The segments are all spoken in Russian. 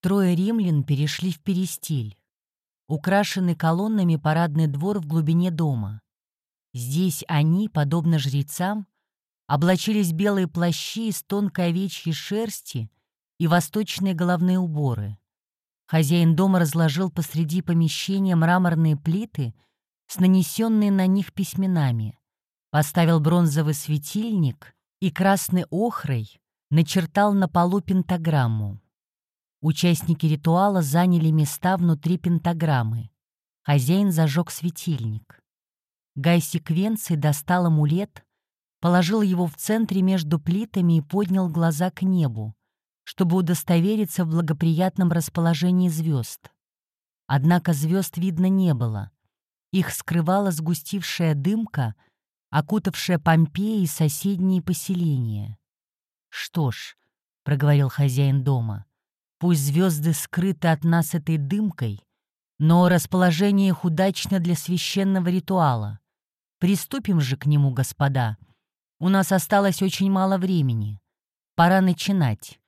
Трое римлян перешли в перестиль. Украшенный колоннами парадный двор в глубине дома. Здесь они, подобно жрецам, облачились белые плащи из тонкой овечьей шерсти и восточные головные уборы. Хозяин дома разложил посреди помещения мраморные плиты с нанесенными на них письменами, поставил бронзовый светильник и красной охрой начертал на полу пентаграмму. Участники ритуала заняли места внутри пентаграммы. Хозяин зажег светильник. Гай Секвенций достал амулет, положил его в центре между плитами и поднял глаза к небу, чтобы удостовериться в благоприятном расположении звезд. Однако звезд видно не было. Их скрывала сгустившая дымка, окутавшая Помпеи и соседние поселения. «Что ж», — проговорил хозяин дома, — Пусть звезды скрыты от нас этой дымкой, но расположение их удачно для священного ритуала. Приступим же к нему, господа. У нас осталось очень мало времени. Пора начинать.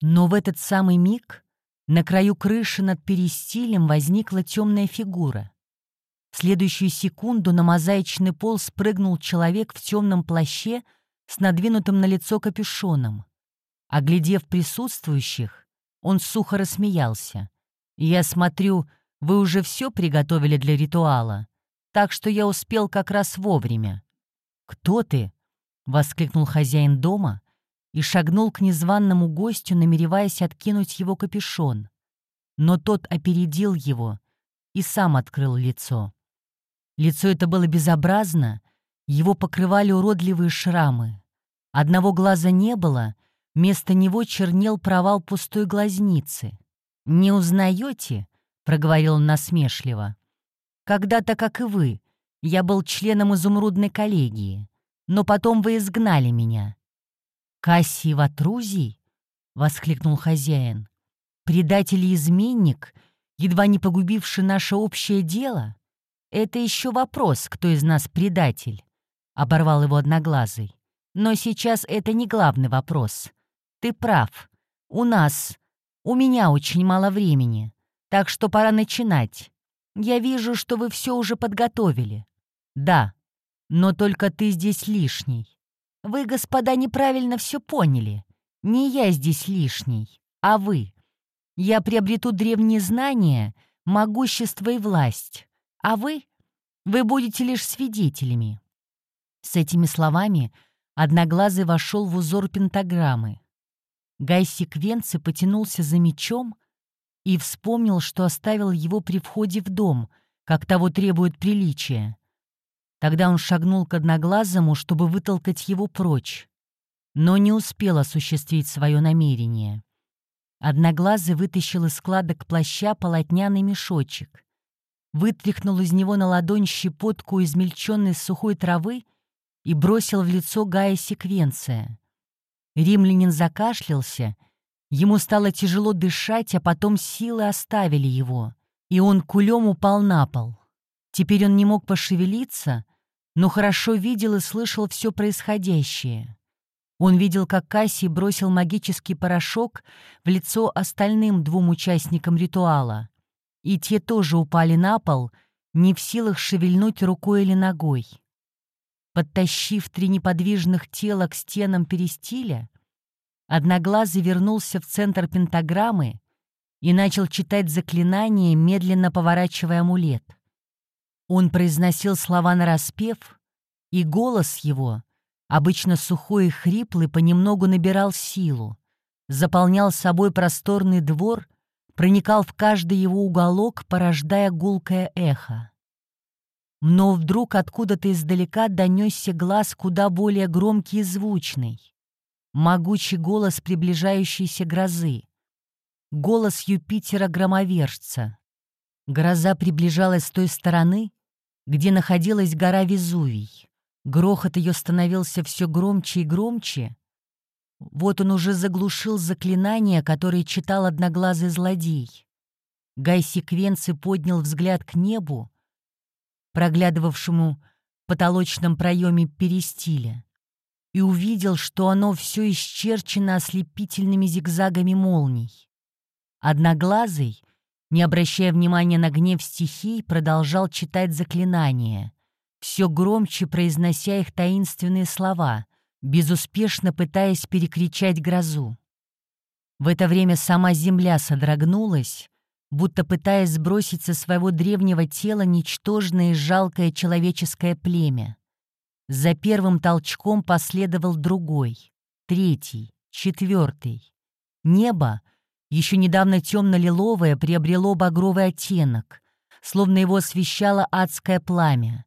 Но в этот самый миг на краю крыши над перистилем возникла темная фигура. В следующую секунду на мозаичный пол спрыгнул человек в темном плаще с надвинутым на лицо капюшоном. Оглядев присутствующих, он сухо рассмеялся. «Я смотрю, вы уже все приготовили для ритуала, так что я успел как раз вовремя». «Кто ты?» — воскликнул хозяин дома и шагнул к незваному гостю, намереваясь откинуть его капюшон. Но тот опередил его и сам открыл лицо. Лицо это было безобразно, его покрывали уродливые шрамы. Одного глаза не было — Вместо него чернел провал пустой глазницы. «Не узнаете?» — проговорил он насмешливо. «Когда-то, как и вы, я был членом изумрудной коллегии, но потом вы изгнали меня». «Кассий Ватрузий?» — воскликнул хозяин. «Предатель и изменник, едва не погубивший наше общее дело? Это еще вопрос, кто из нас предатель», — оборвал его одноглазый. «Но сейчас это не главный вопрос. Ты прав. У нас, у меня очень мало времени, так что пора начинать. Я вижу, что вы все уже подготовили. Да, но только ты здесь лишний. Вы, господа, неправильно все поняли. Не я здесь лишний, а вы. Я приобрету древние знания, могущество и власть. А вы? Вы будете лишь свидетелями. С этими словами Одноглазый вошел в узор пентаграммы. Гай Секвенци потянулся за мечом и вспомнил, что оставил его при входе в дом, как того требует приличие. Тогда он шагнул к Одноглазому, чтобы вытолкать его прочь, но не успел осуществить свое намерение. Одноглазый вытащил из складок плаща полотняный мешочек, вытряхнул из него на ладонь щепотку измельченной сухой травы и бросил в лицо Гая секвенция. Римлянин закашлялся, ему стало тяжело дышать, а потом силы оставили его, и он кулем упал на пол. Теперь он не мог пошевелиться, но хорошо видел и слышал все происходящее. Он видел, как Кассий бросил магический порошок в лицо остальным двум участникам ритуала, и те тоже упали на пол, не в силах шевельнуть рукой или ногой. Подтащив три неподвижных тела к стенам перестиля, Одноглазый вернулся в центр пентаграммы и начал читать заклинание, медленно поворачивая амулет. Он произносил слова нараспев, и голос его, обычно сухой и хриплый, понемногу набирал силу, заполнял собой просторный двор, проникал в каждый его уголок, порождая гулкое эхо. Но вдруг откуда-то издалека донесся глаз куда более громкий и звучный. Могучий голос приближающейся грозы. Голос Юпитера-громовержца. Гроза приближалась с той стороны, где находилась гора Везувий. Грохот ее становился все громче и громче. Вот он уже заглушил заклинание, которое читал одноглазый злодей. Гай Секвенци поднял взгляд к небу, проглядывавшему в потолочном проеме перистиля, и увидел, что оно все исчерчено ослепительными зигзагами молний. Одноглазый, не обращая внимания на гнев стихий, продолжал читать заклинания, все громче произнося их таинственные слова, безуспешно пытаясь перекричать грозу. В это время сама земля содрогнулась, будто пытаясь сбросить со своего древнего тела ничтожное и жалкое человеческое племя. За первым толчком последовал другой, третий, четвертый. Небо, еще недавно темно-лиловое, приобрело багровый оттенок, словно его освещало адское пламя.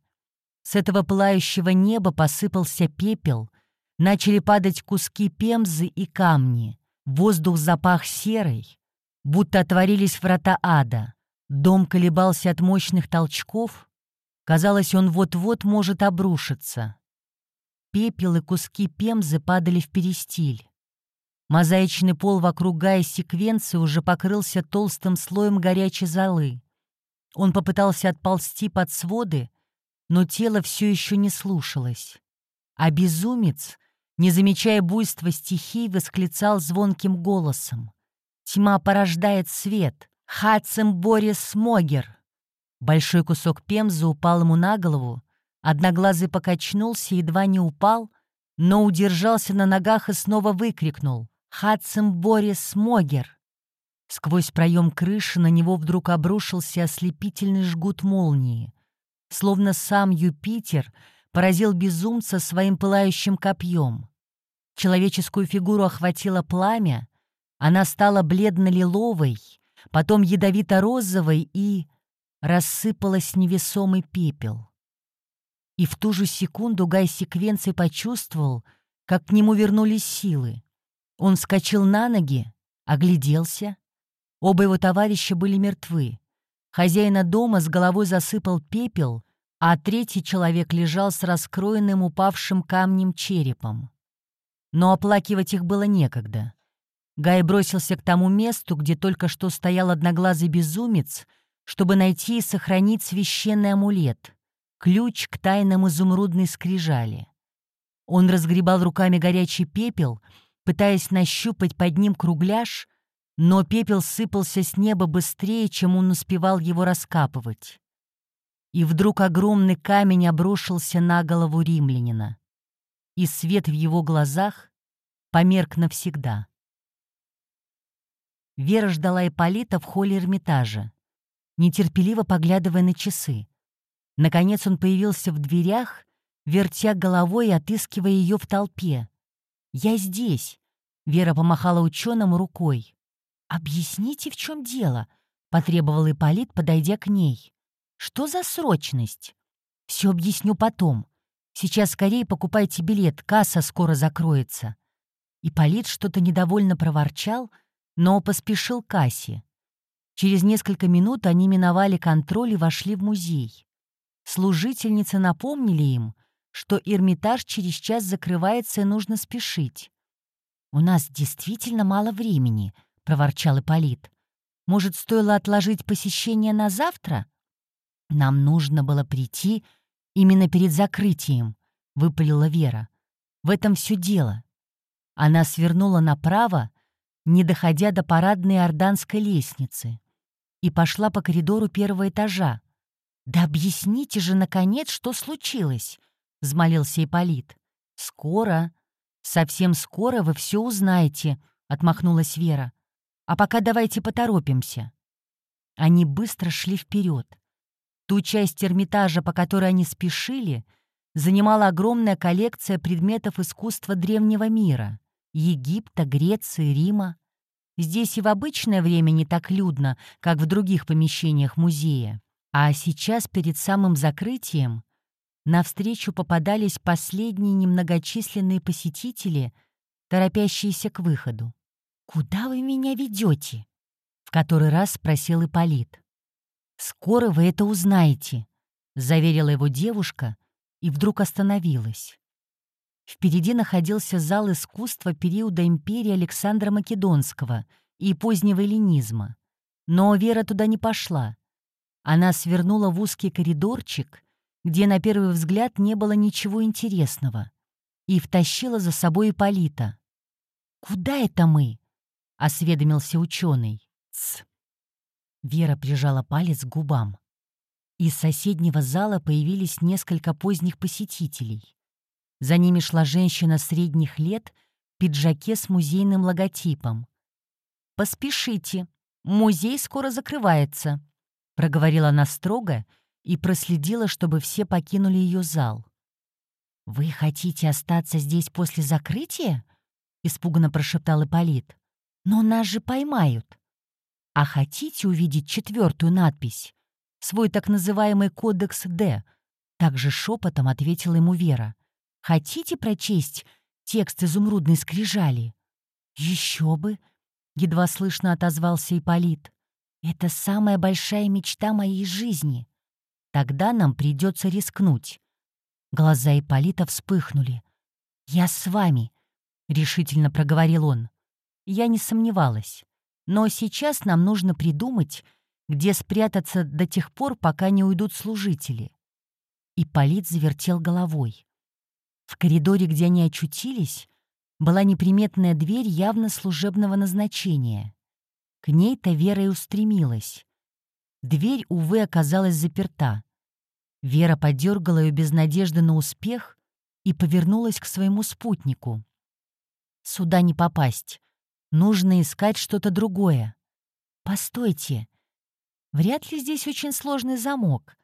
С этого пылающего неба посыпался пепел, начали падать куски пемзы и камни, воздух запах серой, будто отворились врата ада. Дом колебался от мощных толчков, казалось, он вот-вот может обрушиться. Пепел и куски пемзы падали в перестиль. Мозаичный пол вокруг Гая секвенции уже покрылся толстым слоем горячей золы. Он попытался отползти под своды, но тело все еще не слушалось. А безумец, не замечая буйства стихий, восклицал звонким голосом. Тьма порождает свет. Хацем Борис Смогер. Большой кусок пемзы упал ему на голову. Одноглазый покачнулся, едва не упал, но удержался на ногах и снова выкрикнул. «Хацем Борис Смогер!» Сквозь проем крыши на него вдруг обрушился ослепительный жгут молнии. Словно сам Юпитер поразил безумца своим пылающим копьем. Человеческую фигуру охватило пламя, она стала бледно-лиловой, потом ядовито-розовой и рассыпалась невесомый пепел. И в ту же секунду Гай Секвенций почувствовал, как к нему вернулись силы. Он вскочил на ноги, огляделся. Оба его товарища были мертвы. Хозяина дома с головой засыпал пепел, а третий человек лежал с раскроенным упавшим камнем черепом. Но оплакивать их было некогда. Гай бросился к тому месту, где только что стоял одноглазый безумец, чтобы найти и сохранить священный амулет — ключ к тайнам изумрудной скрижали. Он разгребал руками горячий пепел, пытаясь нащупать под ним кругляш, но пепел сыпался с неба быстрее, чем он успевал его раскапывать. И вдруг огромный камень обрушился на голову римлянина, и свет в его глазах померк навсегда. Вера ждала Ипполита в холле Эрмитажа, нетерпеливо поглядывая на часы. Наконец он появился в дверях, вертя головой и отыскивая ее в толпе. «Я здесь!» — Вера помахала ученому рукой. «Объясните, в чем дело?» — потребовал Ипполит, подойдя к ней. «Что за срочность?» «Все объясню потом. Сейчас скорее покупайте билет, касса скоро закроется». Ипполит что-то недовольно проворчал — но поспешил к кассе. Через несколько минут они миновали контроль и вошли в музей. Служительницы напомнили им, что Эрмитаж через час закрывается и нужно спешить. «У нас действительно мало времени», — проворчал Ипполит. «Может, стоило отложить посещение на завтра?» «Нам нужно было прийти именно перед закрытием», — выпалила Вера. «В этом все дело». Она свернула направо, не доходя до парадной орданской лестницы, и пошла по коридору первого этажа. «Да объясните же, наконец, что случилось!» — взмолился Ипполит. «Скоро, совсем скоро вы все узнаете», — отмахнулась Вера. «А пока давайте поторопимся». Они быстро шли вперед. Ту часть Эрмитажа, по которой они спешили, занимала огромная коллекция предметов искусства древнего мира. Египта, Греции, Рима. Здесь и в обычное время не так людно, как в других помещениях музея. А сейчас, перед самым закрытием, навстречу попадались последние немногочисленные посетители, торопящиеся к выходу. «Куда вы меня ведете?» — в который раз спросил Ипполит. «Скоро вы это узнаете», — заверила его девушка и вдруг остановилась. Впереди находился зал искусства периода империи Александра Македонского и позднего эллинизма. Но Вера туда не пошла. Она свернула в узкий коридорчик, где на первый взгляд не было ничего интересного, и втащила за собой Ипполита. «Куда это мы?» — осведомился ученый. Тссс. Вера прижала палец к губам. Из соседнего зала появились несколько поздних посетителей. За ними шла женщина средних лет в пиджаке с музейным логотипом. «Поспешите, музей скоро закрывается», — проговорила она строго и проследила, чтобы все покинули ее зал. «Вы хотите остаться здесь после закрытия?» — испуганно прошептал Ипполит. «Но нас же поймают». «А хотите увидеть четвертую надпись? Свой так называемый кодекс Д?» Также шепотом ответила ему Вера. «Хотите прочесть текст изумрудной скрижали?» «Еще бы!» — едва слышно отозвался Ипполит. «Это самая большая мечта моей жизни. Тогда нам придется рискнуть». Глаза Ипполита вспыхнули. «Я с вами», — решительно проговорил он. Я не сомневалась. Но сейчас нам нужно придумать, где спрятаться до тех пор, пока не уйдут служители. И Полит завертел головой. В коридоре, где они очутились, была неприметная дверь явно служебного назначения. К ней-то Вера и устремилась. Дверь, увы, оказалась заперта. Вера подергала ее без надежды на успех и повернулась к своему спутнику. «Сюда не попасть. Нужно искать что-то другое. Постойте. Вряд ли здесь очень сложный замок.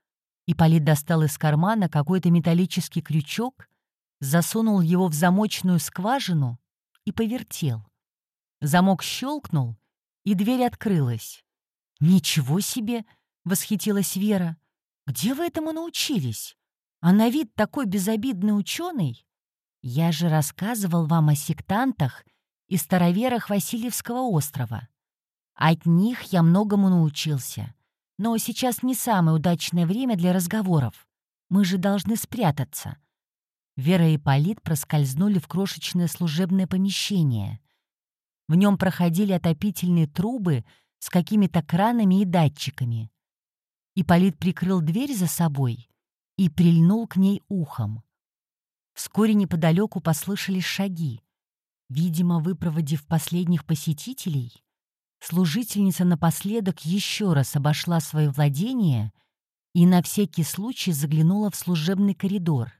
Ипполит достал из кармана какой-то металлический крючок, засунул его в замочную скважину и повертел. Замок щелкнул, и дверь открылась. «Ничего себе!» — восхитилась Вера. «Где вы этому научились? А на вид такой безобидный ученый?» «Я же рассказывал вам о сектантах и староверах Васильевского острова. От них я многому научился. Но сейчас не самое удачное время для разговоров. Мы же должны спрятаться. Вера и Полит проскользнули в крошечное служебное помещение. В нем проходили отопительные трубы с какими-то кранами и датчиками. Ипполит прикрыл дверь за собой и прильнул к ней ухом. Вскоре неподалеку послышались шаги. Видимо, выпроводив последних посетителей, служительница напоследок еще раз обошла свое владение и на всякий случай заглянула в служебный коридор.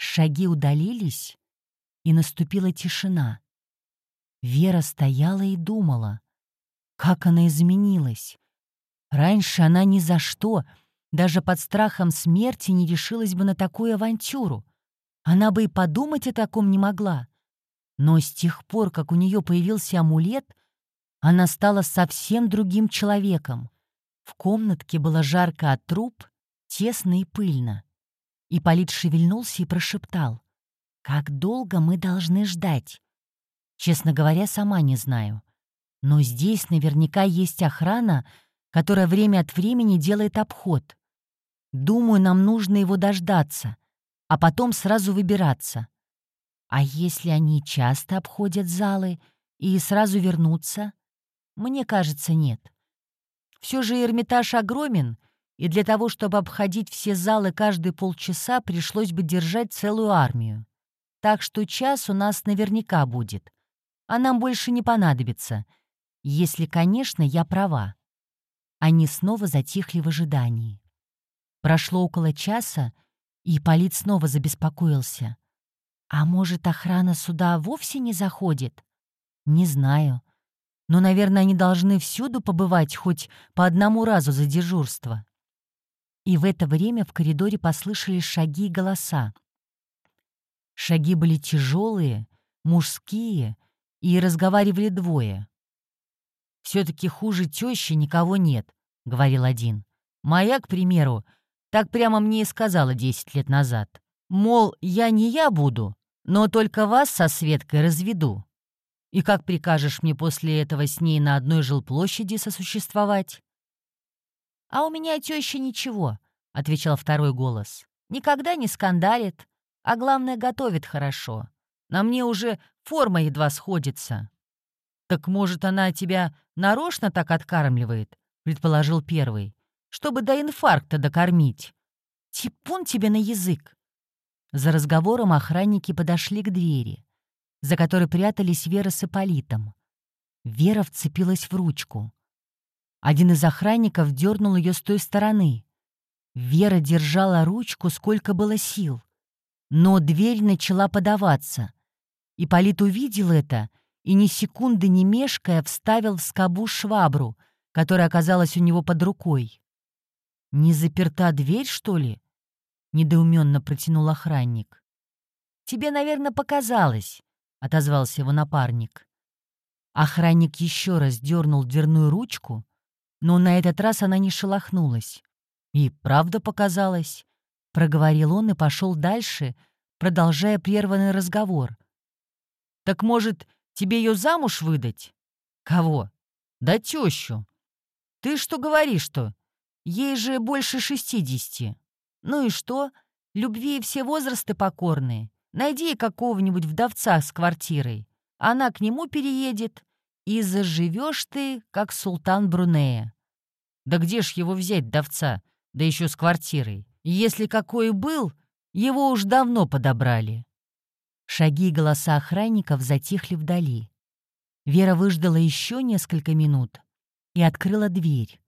Шаги удалились, и наступила тишина. Вера стояла и думала, как она изменилась. Раньше она ни за что, даже под страхом смерти, не решилась бы на такую авантюру. Она бы и подумать о таком не могла. Но с тех пор, как у нее появился амулет, она стала совсем другим человеком. В комнатке было жарко от труб, тесно и пыльно. Ипполит шевельнулся и прошептал. «Как долго мы должны ждать?» Честно говоря, сама не знаю. Но здесь наверняка есть охрана, которая время от времени делает обход. Думаю, нам нужно его дождаться, а потом сразу выбираться. А если они часто обходят залы и сразу вернутся? Мне кажется, нет. Все же Эрмитаж огромен, и для того, чтобы обходить все залы каждые полчаса, пришлось бы держать целую армию. Так что час у нас наверняка будет. А нам больше не понадобится. Если, конечно, я права. Они снова затихли в ожидании. Прошло около часа, и Полит снова забеспокоился — а может, охрана сюда вовсе не заходит? Не знаю. Но, наверное, они должны всюду побывать хоть по одному разу за дежурство. И в это время в коридоре послышались шаги и голоса. Шаги были тяжелые, мужские, и разговаривали двое. «Все-таки хуже тещи никого нет», — говорил один. «Моя, к примеру, так прямо мне и сказала десять лет назад. Мол, я не я буду, но только вас со Светкой разведу. И как прикажешь мне после этого с ней на одной жилплощади сосуществовать?» «А у меня теща ничего», — отвечал второй голос. «Никогда не скандалит, а главное, готовит хорошо. На мне уже форма едва сходится». «Так, может, она тебя нарочно так откармливает?» — предположил первый. «Чтобы до инфаркта докормить». «Типун тебе на язык!» За разговором охранники подошли к двери, за которой прятались Вера с Ипполитом. Вера вцепилась в ручку. Один из охранников дернул ее с той стороны. Вера держала ручку, сколько было сил. Но дверь начала подаваться. Ипполит увидел это и ни секунды не мешкая вставил в скобу швабру, которая оказалась у него под рукой. «Не заперта дверь, что ли?» — недоуменно протянул охранник. «Тебе, наверное, показалось», — отозвался его напарник. Охранник еще раз дернул дверную ручку, но на этот раз она не шелохнулась. «И правда показалось», — проговорил он и пошел дальше, продолжая прерванный разговор. «Так, может, тебе ее замуж выдать?» «Кого?» «Да тещу». «Ты что говоришь-то? Ей же больше шестидесяти». «Ну и что? Любви все возрасты покорные. Найди какого-нибудь вдовца с квартирой. Она к нему переедет, и заживешь ты, как султан Брунея. Да где ж его взять, вдовца, да еще с квартирой? Если какой был, его уж давно подобрали. Шаги и голоса охранников затихли вдали. Вера выждала еще несколько минут и открыла дверь.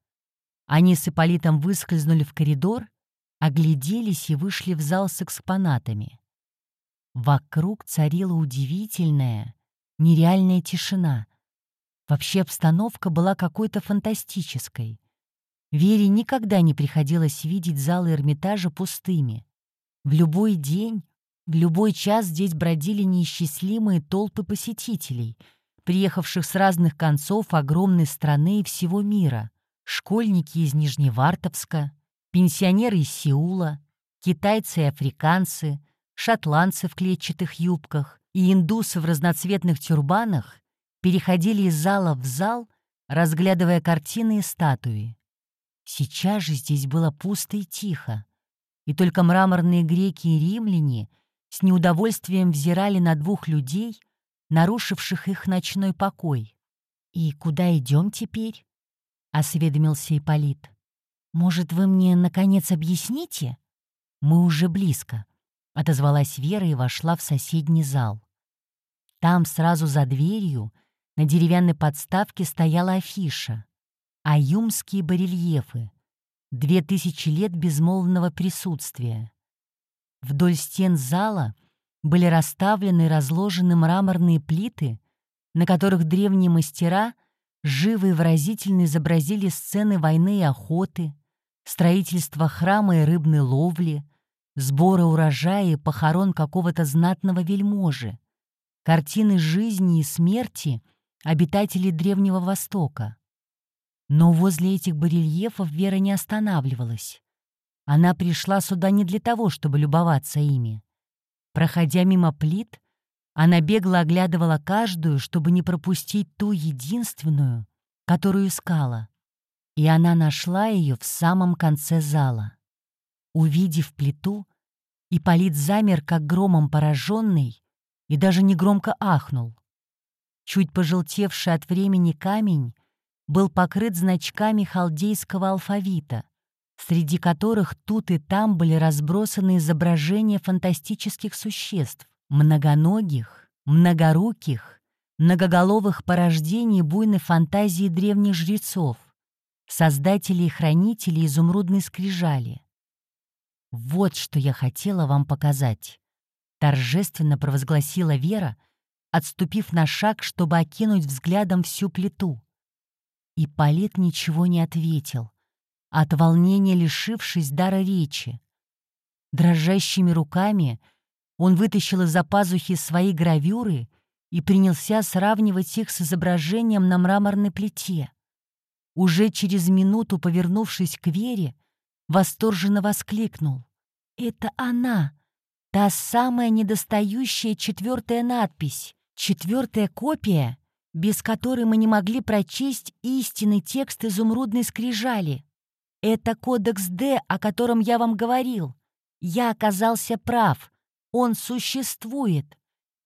Они с Ипполитом выскользнули в коридор, огляделись и вышли в зал с экспонатами. Вокруг царила удивительная, нереальная тишина. Вообще обстановка была какой-то фантастической. Вере никогда не приходилось видеть залы Эрмитажа пустыми. В любой день, в любой час здесь бродили неисчислимые толпы посетителей, приехавших с разных концов огромной страны и всего мира. Школьники из Нижневартовска, пенсионеры из Сеула, китайцы и африканцы — шотландцы в клетчатых юбках и индусы в разноцветных тюрбанах переходили из зала в зал, разглядывая картины и статуи. Сейчас же здесь было пусто и тихо, и только мраморные греки и римляне с неудовольствием взирали на двух людей, нарушивших их ночной покой. «И куда идем теперь?» — осведомился Ипполит. «Может, вы мне, наконец, объясните? Мы уже близко». — отозвалась Вера и вошла в соседний зал. Там, сразу за дверью, на деревянной подставке стояла афиша «Аюмские барельефы. Две тысячи лет безмолвного присутствия». Вдоль стен зала были расставлены и разложены мраморные плиты, на которых древние мастера живо и выразительно изобразили сцены войны и охоты, строительство храма и рыбной ловли, сбора урожая и похорон какого-то знатного вельможи, картины жизни и смерти обитателей Древнего Востока. Но возле этих барельефов Вера не останавливалась. Она пришла сюда не для того, чтобы любоваться ими. Проходя мимо плит, она бегло оглядывала каждую, чтобы не пропустить ту единственную, которую искала. И она нашла ее в самом конце зала. Увидев плиту, Ипполит замер, как громом пораженный, и даже негромко ахнул. Чуть пожелтевший от времени камень был покрыт значками халдейского алфавита, среди которых тут и там были разбросаны изображения фантастических существ, многоногих, многоруких, многоголовых порождений буйной фантазии древних жрецов, создателей и хранителей изумрудной скрижали. «Вот что я хотела вам показать», — торжественно провозгласила Вера, отступив на шаг, чтобы окинуть взглядом всю плиту. И Полит ничего не ответил, от волнения лишившись дара речи. Дрожащими руками он вытащил из-за пазухи свои гравюры и принялся сравнивать их с изображением на мраморной плите. Уже через минуту, повернувшись к Вере, восторженно воскликнул. «Это она! Та самая недостающая четвертая надпись, четвертая копия, без которой мы не могли прочесть истинный текст изумрудной скрижали. Это кодекс Д, о котором я вам говорил. Я оказался прав. Он существует».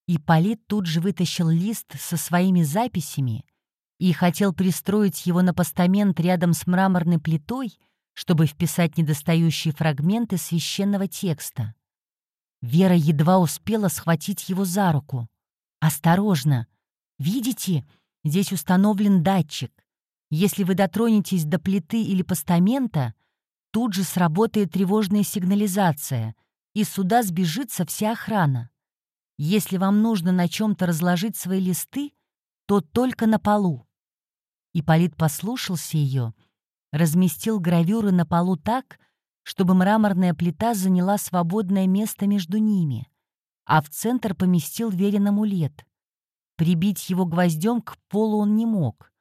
И Полит тут же вытащил лист со своими записями и хотел пристроить его на постамент рядом с мраморной плитой — чтобы вписать недостающие фрагменты священного текста. Вера едва успела схватить его за руку. «Осторожно! Видите, здесь установлен датчик. Если вы дотронетесь до плиты или постамента, тут же сработает тревожная сигнализация, и сюда сбежится вся охрана. Если вам нужно на чем-то разложить свои листы, то только на полу. Ипполит послушался ее, разместил гравюры на полу так, чтобы мраморная плита заняла свободное место между ними, а в центр поместил верен амулет. Прибить его гвоздем к полу он не мог,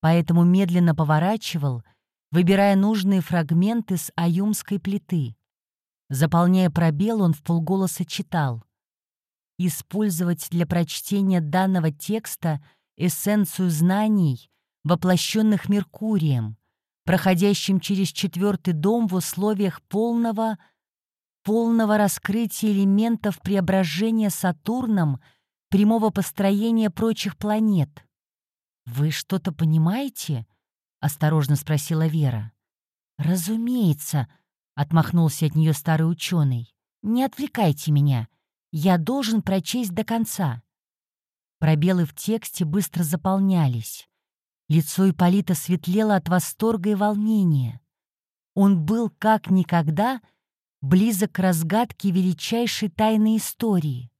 поэтому медленно поворачивал, выбирая нужные фрагменты с аюмской плиты. Заполняя пробел, он в полголоса читал. «Использовать для прочтения данного текста эссенцию знаний, воплощенных Меркурием, проходящим через четвертый дом в условиях полного, полного раскрытия элементов преображения Сатурном прямого построения прочих планет. «Вы что-то понимаете?» — осторожно спросила Вера. «Разумеется», — отмахнулся от нее старый ученый. «Не отвлекайте меня. Я должен прочесть до конца». Пробелы в тексте быстро заполнялись. Лицо Ипполита светлело от восторга и волнения. Он был как никогда близок к разгадке величайшей тайны истории.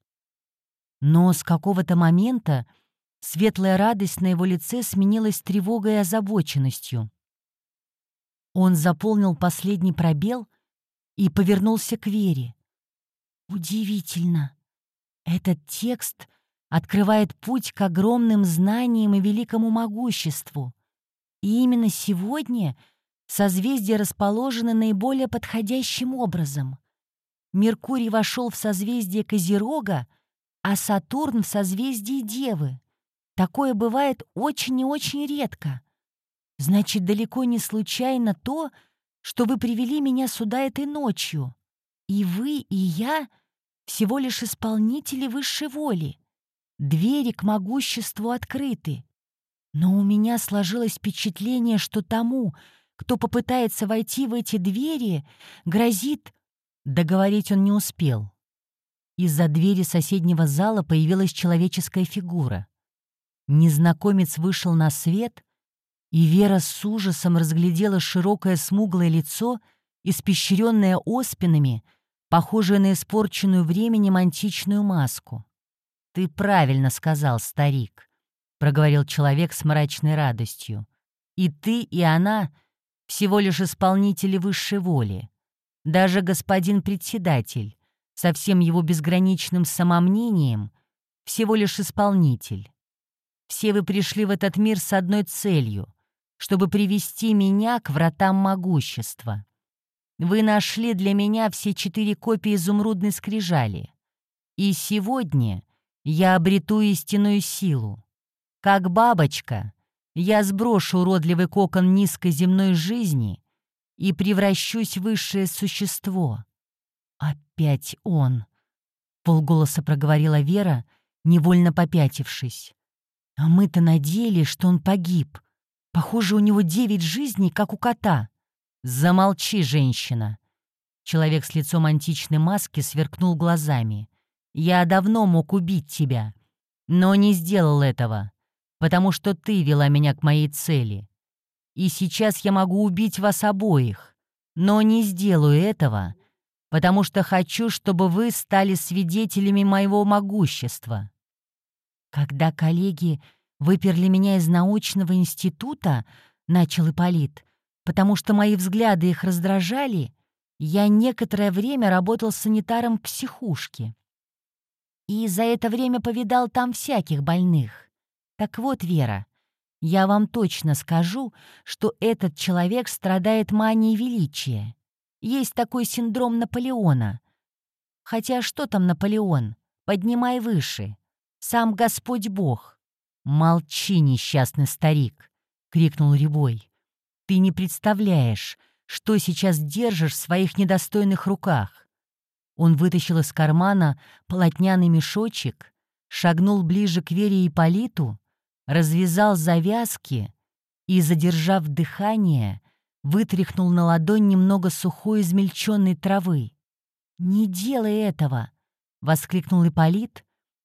Но с какого-то момента светлая радость на его лице сменилась тревогой и озабоченностью. Он заполнил последний пробел и повернулся к Вере. «Удивительно! Этот текст открывает путь к огромным знаниям и великому могуществу. И именно сегодня созвездия расположены наиболее подходящим образом. Меркурий вошел в созвездие Козерога, а Сатурн в созвездие Девы. Такое бывает очень и очень редко. Значит, далеко не случайно то, что вы привели меня сюда этой ночью. И вы, и я — всего лишь исполнители высшей воли. Двери к могуществу открыты. Но у меня сложилось впечатление, что тому, кто попытается войти в эти двери, грозит... Договорить он не успел. Из-за двери соседнего зала появилась человеческая фигура. Незнакомец вышел на свет, и Вера с ужасом разглядела широкое смуглое лицо, испещренное оспинами, похожее на испорченную временем античную маску. «Ты правильно сказал, старик», — проговорил человек с мрачной радостью. «И ты, и она — всего лишь исполнители высшей воли. Даже господин председатель, со всем его безграничным самомнением, всего лишь исполнитель. Все вы пришли в этот мир с одной целью — чтобы привести меня к вратам могущества. Вы нашли для меня все четыре копии изумрудной скрижали. И сегодня я обрету истинную силу. Как бабочка, я сброшу уродливый кокон низкой земной жизни и превращусь в высшее существо. Опять он, — полголоса проговорила Вера, невольно попятившись. А мы-то надеялись, что он погиб. Похоже, у него девять жизней, как у кота. Замолчи, женщина. Человек с лицом античной маски сверкнул глазами. Я давно мог убить тебя, но не сделал этого, потому что ты вела меня к моей цели. И сейчас я могу убить вас обоих, но не сделаю этого, потому что хочу, чтобы вы стали свидетелями моего могущества. Когда коллеги выперли меня из научного института, начал Ипполит, потому что мои взгляды их раздражали, я некоторое время работал санитаром в психушке и за это время повидал там всяких больных. Так вот, Вера, я вам точно скажу, что этот человек страдает манией величия. Есть такой синдром Наполеона. Хотя что там Наполеон? Поднимай выше. Сам Господь Бог. «Молчи, несчастный старик!» — крикнул Рябой. «Ты не представляешь, что сейчас держишь в своих недостойных руках. Он вытащил из кармана полотняный мешочек, шагнул ближе к Вере и Политу, развязал завязки и, задержав дыхание, вытряхнул на ладонь немного сухой измельченной травы. «Не делай этого!» — воскликнул Ипполит,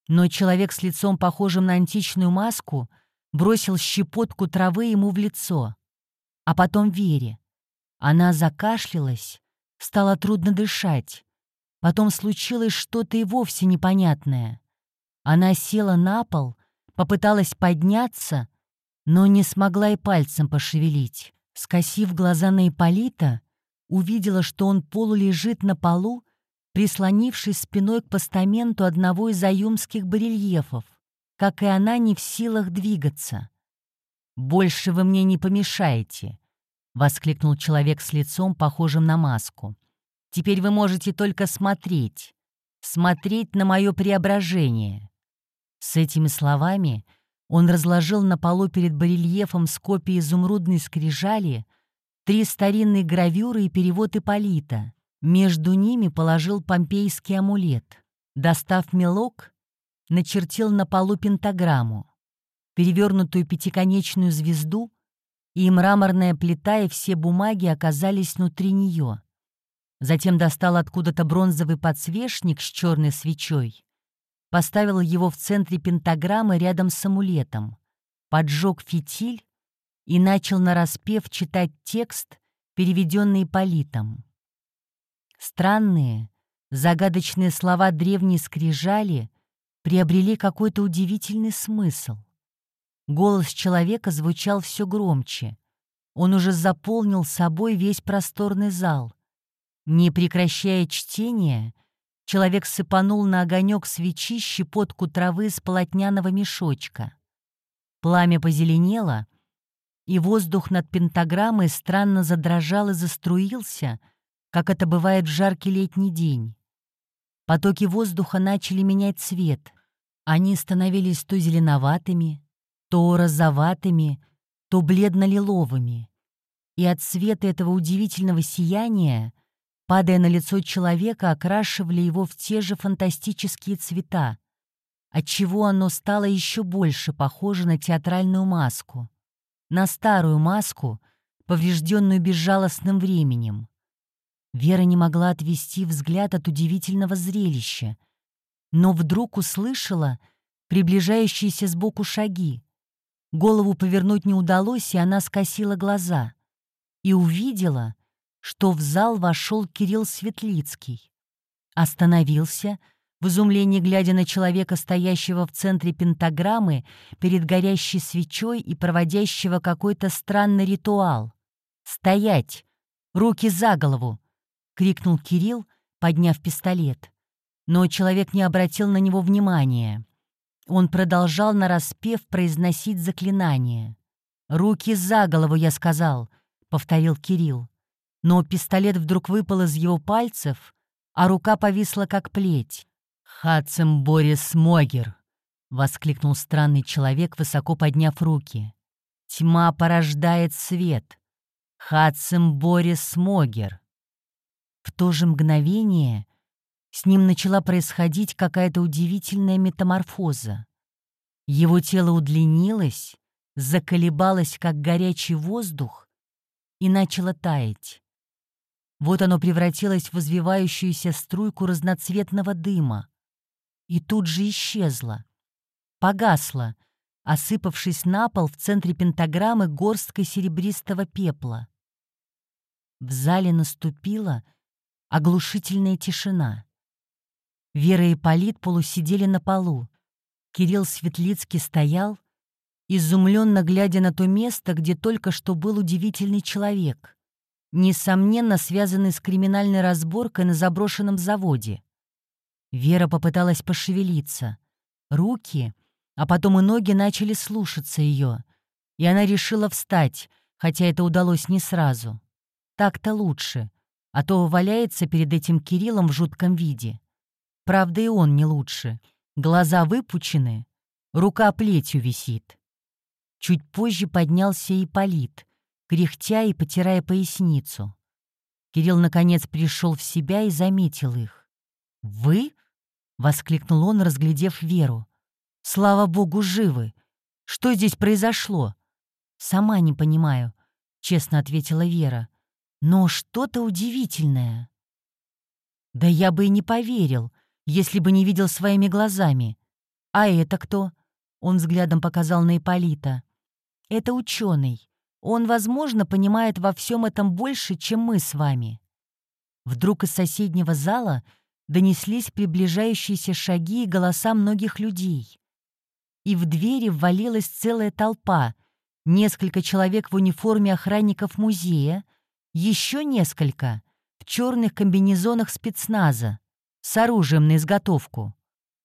но человек с лицом, похожим на античную маску, бросил щепотку травы ему в лицо, а потом Вере. Она закашлялась, стало трудно дышать. Потом случилось что-то и вовсе непонятное. Она села на пол, попыталась подняться, но не смогла и пальцем пошевелить. Скосив глаза на Ипполита, увидела, что он полулежит на полу, прислонившись спиной к постаменту одного из аюмских барельефов, как и она не в силах двигаться. «Больше вы мне не помешаете», — воскликнул человек с лицом, похожим на маску. «Теперь вы можете только смотреть, смотреть на мое преображение». С этими словами он разложил на полу перед барельефом с копией изумрудной скрижали три старинные гравюры и перевод Ипполита. Между ними положил помпейский амулет. Достав мелок, начертил на полу пентаграмму, перевернутую пятиконечную звезду, и мраморная плита и все бумаги оказались внутри нее. Затем достал откуда-то бронзовый подсвечник с черной свечой поставил его в центре пентаграммы рядом с амулетом, поджег фитиль и начал нараспев читать текст, переведенный политом. Странные, загадочные слова древней скрижали приобрели какой-то удивительный смысл. Голос человека звучал все громче. Он уже заполнил собой весь просторный зал. Не прекращая чтения, Человек сыпанул на огонек свечи щепотку травы с полотняного мешочка. Пламя позеленело, и воздух над пентаграммой странно задрожал и заструился, как это бывает в жаркий летний день. Потоки воздуха начали менять цвет. Они становились то зеленоватыми, то розоватыми, то бледно-лиловыми. И от света этого удивительного сияния падая на лицо человека, окрашивали его в те же фантастические цвета, отчего оно стало еще больше похоже на театральную маску, на старую маску, поврежденную безжалостным временем. Вера не могла отвести взгляд от удивительного зрелища, но вдруг услышала приближающиеся сбоку шаги. Голову повернуть не удалось, и она скосила глаза и увидела — что в зал вошел Кирилл Светлицкий. Остановился, в изумлении глядя на человека, стоящего в центре пентаграммы, перед горящей свечой и проводящего какой-то странный ритуал. «Стоять! Руки за голову!» — крикнул Кирилл, подняв пистолет. Но человек не обратил на него внимания. Он продолжал нараспев произносить заклинание. «Руки за голову, я сказал», — повторил Кирилл но пистолет вдруг выпал из его пальцев, а рука повисла как плеть. «Хацем Борис Могер!» — воскликнул странный человек, высоко подняв руки. «Тьма порождает свет! Хацем Борис Могер!» В то же мгновение с ним начала происходить какая-то удивительная метаморфоза. Его тело удлинилось, заколебалось, как горячий воздух, и начало таять. Вот оно превратилось в извивающуюся струйку разноцветного дыма. И тут же исчезло. Погасло, осыпавшись на пол в центре пентаграммы горсткой серебристого пепла. В зале наступила оглушительная тишина. Вера и Полит полусидели на полу. Кирилл Светлицкий стоял, изумленно глядя на то место, где только что был удивительный человек несомненно связанный с криминальной разборкой на заброшенном заводе. Вера попыталась пошевелиться. Руки, а потом и ноги начали слушаться ее, и она решила встать, хотя это удалось не сразу. Так-то лучше, а то валяется перед этим Кириллом в жутком виде. Правда, и он не лучше. Глаза выпучены, рука плетью висит. Чуть позже поднялся и Полит, кряхтя и потирая поясницу. Кирилл, наконец, пришел в себя и заметил их. «Вы?» — воскликнул он, разглядев Веру. «Слава богу, живы! Что здесь произошло?» «Сама не понимаю», — честно ответила Вера. «Но что-то удивительное». «Да я бы и не поверил, если бы не видел своими глазами. А это кто?» Он взглядом показал на Ипполита. «Это ученый. Он, возможно, понимает во всем этом больше, чем мы с вами». Вдруг из соседнего зала донеслись приближающиеся шаги и голоса многих людей. И в двери ввалилась целая толпа, несколько человек в униформе охранников музея, еще несколько в черных комбинезонах спецназа с оружием на изготовку.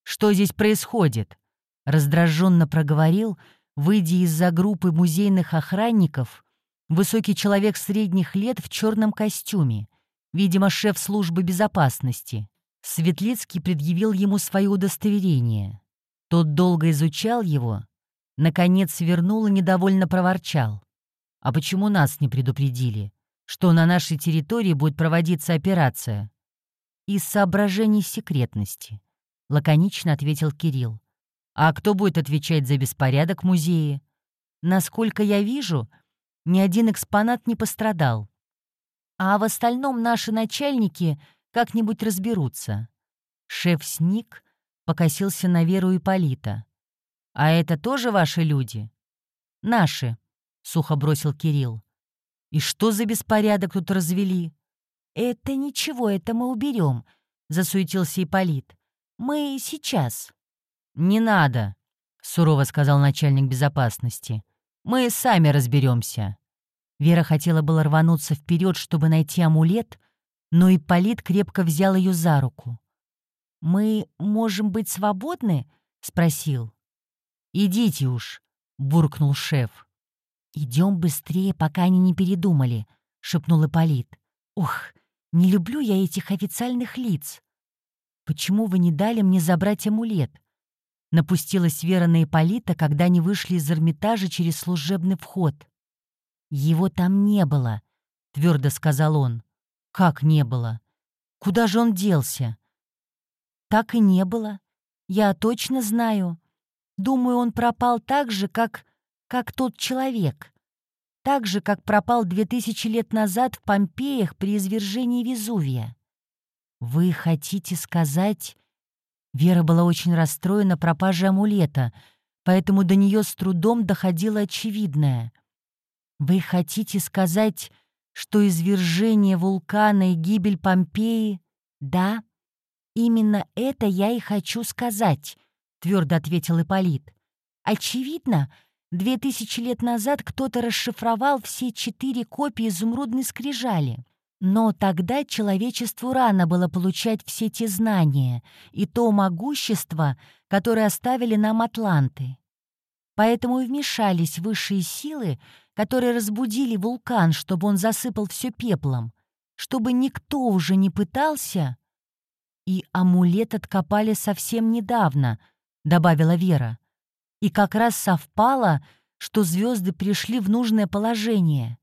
«Что здесь происходит?» — раздраженно проговорил, выйдя из-за группы музейных охранников, высокий человек средних лет в черном костюме, видимо, шеф службы безопасности. Светлицкий предъявил ему свое удостоверение. Тот долго изучал его, наконец вернул и недовольно проворчал. «А почему нас не предупредили, что на нашей территории будет проводиться операция?» «Из соображений секретности», — лаконично ответил Кирилл. «А кто будет отвечать за беспорядок в музее? Насколько я вижу, ни один экспонат не пострадал. А в остальном наши начальники как-нибудь разберутся. Шеф сник, покосился на Веру Ипполита. «А это тоже ваши люди?» «Наши», — сухо бросил Кирилл. «И что за беспорядок тут развели?» «Это ничего, это мы уберем», — засуетился Ипполит. «Мы сейчас». «Не надо», — сурово сказал начальник безопасности. «Мы сами разберемся. Вера хотела было рвануться вперед, чтобы найти амулет, но Ипполит крепко взял ее за руку. «Мы можем быть свободны?» — спросил. «Идите уж», — буркнул шеф. «Идем быстрее, пока они не передумали», — шепнул Ипполит. «Ух, не люблю я этих официальных лиц. Почему вы не дали мне забрать амулет?» Напустилась Вера на Ипполита, когда они вышли из Эрмитажа через служебный вход. «Его там не было», — твердо сказал он. Как не было? Куда же он делся? Так и не было. Я точно знаю. Думаю, он пропал так же, как... как тот человек. Так же, как пропал две тысячи лет назад в Помпеях при извержении Везувия. Вы хотите сказать... Вера была очень расстроена пропажей амулета, поэтому до нее с трудом доходило очевидное. Вы хотите сказать, что извержение вулкана и гибель Помпеи — да, именно это я и хочу сказать, — твердо ответил Ипполит. Очевидно, две тысячи лет назад кто-то расшифровал все четыре копии изумрудной скрижали. Но тогда человечеству рано было получать все те знания и то могущество, которое оставили нам атланты. Поэтому и вмешались высшие силы, которые разбудили вулкан, чтобы он засыпал все пеплом, чтобы никто уже не пытался... И амулет откопали совсем недавно, добавила Вера. И как раз совпало, что звезды пришли в нужное положение.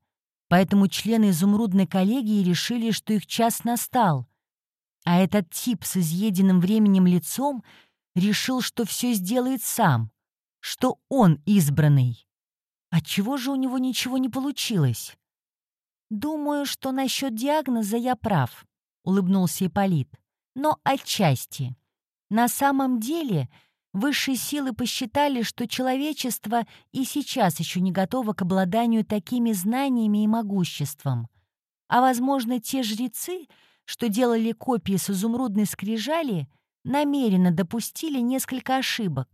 Поэтому члены изумрудной коллегии решили, что их час настал. А этот тип с изъеденным временем лицом решил, что все сделает сам, что он избранный. Отчего же у него ничего не получилось? «Думаю, что насчет диагноза я прав», — улыбнулся Ипполит. «Но отчасти. На самом деле высшие силы посчитали, что человечество и сейчас еще не готово к обладанию такими знаниями и могуществом. А, возможно, те жрецы, что делали копии с изумрудной скрижали, намеренно допустили несколько ошибок.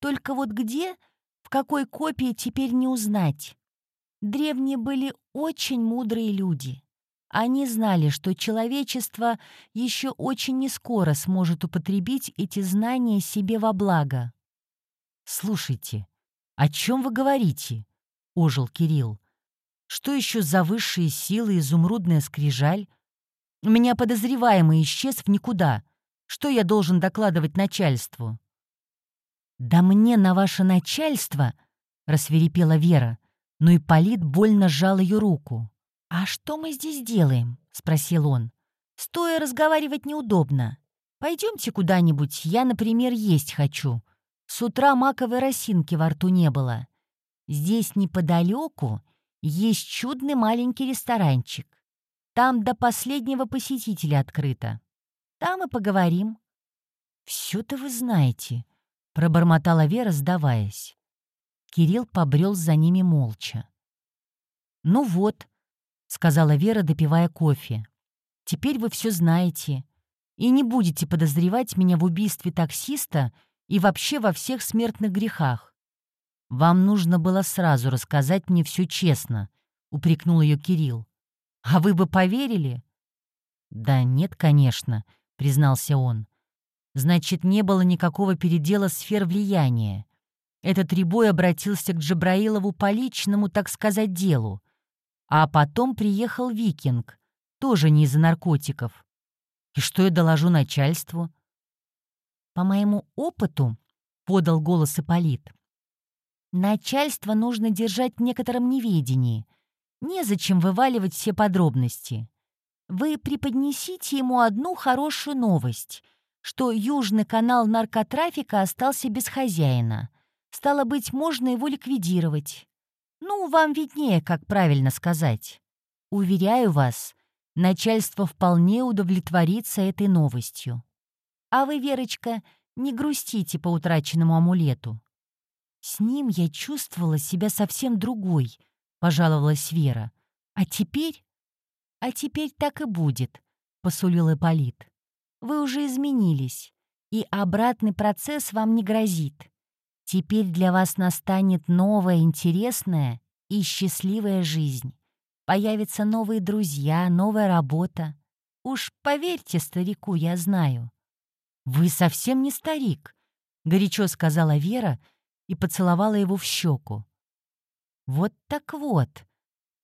Только вот где в какой копии теперь не узнать. Древние были очень мудрые люди. Они знали, что человечество еще очень нескоро сможет употребить эти знания себе во благо. «Слушайте, о чем вы говорите?» — ожил Кирилл. «Что еще за высшие силы изумрудная скрижаль? У меня подозреваемый исчез в никуда. Что я должен докладывать начальству?» «Да мне на ваше начальство!» — рассверепела Вера, но и Полит больно сжал ее руку. «А что мы здесь делаем?» — спросил он. «Стоя разговаривать неудобно. Пойдемте куда-нибудь, я, например, есть хочу. С утра маковой росинки во рту не было. Здесь неподалеку есть чудный маленький ресторанчик. Там до последнего посетителя открыто. Там и поговорим». «Все-то вы знаете», — пробормотала Вера, сдаваясь. Кирилл побрел за ними молча. «Ну вот», — сказала Вера, допивая кофе. «Теперь вы все знаете и не будете подозревать меня в убийстве таксиста и вообще во всех смертных грехах. Вам нужно было сразу рассказать мне все честно», — упрекнул ее Кирилл. «А вы бы поверили?» «Да нет, конечно», — признался он. «Значит, не было никакого передела сфер влияния. Этот Рябой обратился к Джабраилову по личному, так сказать, делу. А потом приехал Викинг, тоже не из-за наркотиков. И что я доложу начальству? По моему опыту, — подал голос Ипполит, — начальство нужно держать в некотором неведении. Незачем вываливать все подробности. Вы преподнесите ему одну хорошую новость, что южный канал наркотрафика остался без хозяина. Стало быть, можно его ликвидировать. Ну, вам виднее, как правильно сказать. Уверяю вас, начальство вполне удовлетворится этой новостью. А вы, Верочка, не грустите по утраченному амулету. С ним я чувствовала себя совсем другой, пожаловалась Вера. А теперь? А теперь так и будет, посулил Ипполит. Вы уже изменились, и обратный процесс вам не грозит. Теперь для вас настанет новая, интересная и счастливая жизнь. Появятся новые друзья, новая работа. Уж поверьте старику, я знаю. «Вы совсем не старик», — горячо сказала Вера и поцеловала его в щеку. «Вот так вот».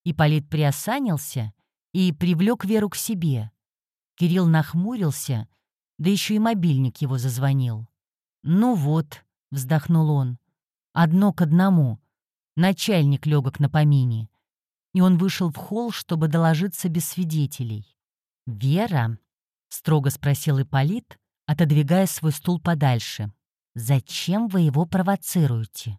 Ипполит приосанился и привлек Веру к себе. Кирилл нахмурился, да еще и мобильник его зазвонил. «Ну вот», — вздохнул он. «Одно к одному. Начальник легок на помине». И он вышел в холл, чтобы доложиться без свидетелей. «Вера?» — строго спросил Ипполит, отодвигая свой стул подальше. «Зачем вы его провоцируете?»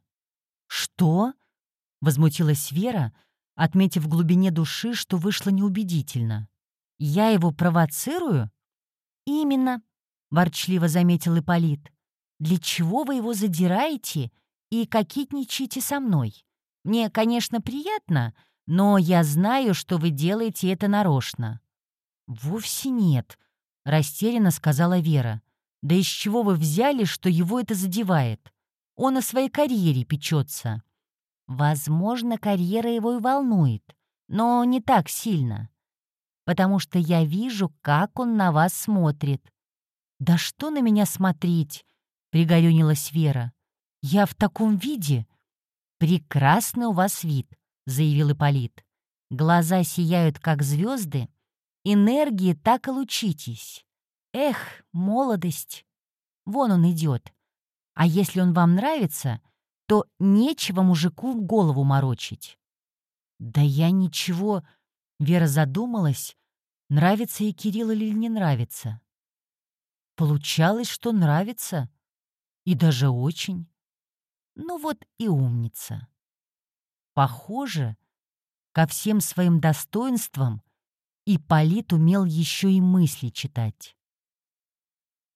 «Что?» — возмутилась Вера, отметив в глубине души, что вышло неубедительно. «Я его провоцирую?» «Именно», — ворчливо заметил Ипполит. Для чего вы его задираете и кокетничаете со мной? Мне, конечно, приятно, но я знаю, что вы делаете это нарочно». «Вовсе нет», — растерянно сказала Вера. «Да из чего вы взяли, что его это задевает? Он о своей карьере печется». «Возможно, карьера его и волнует, но не так сильно, потому что я вижу, как он на вас смотрит». «Да что на меня смотреть?» — пригорюнилась Вера. «Я в таком виде?» «Прекрасный у вас вид», — заявил Ипполит. «Глаза сияют, как звезды. Энергии так и лучитесь. Эх, молодость! Вон он идет. А если он вам нравится, то нечего мужику голову морочить». «Да я ничего...» — Вера задумалась, нравится ей Кирилл или не нравится. Получалось, что нравится. И даже очень. Ну вот и умница. Похоже, ко всем своим достоинствам Ипполит умел еще и мысли читать.